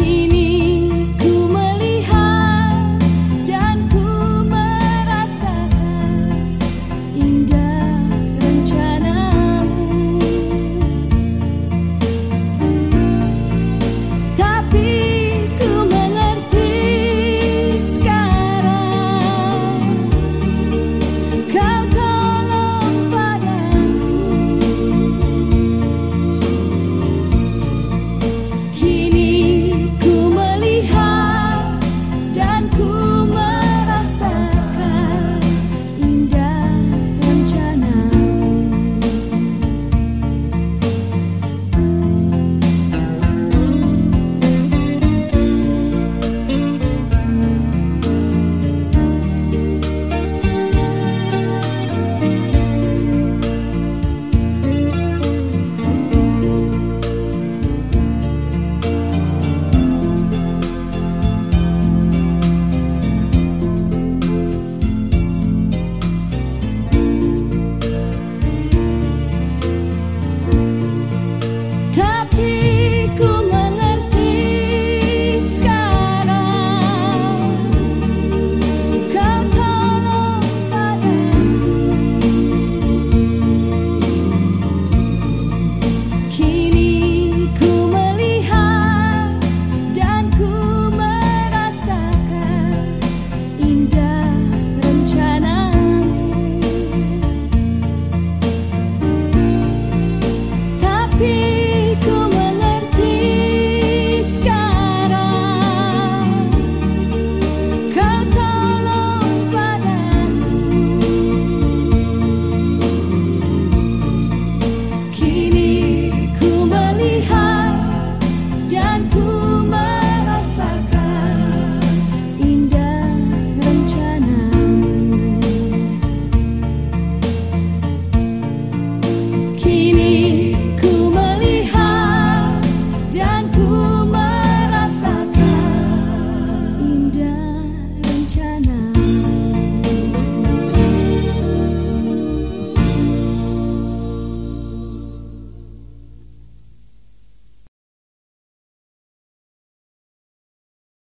seen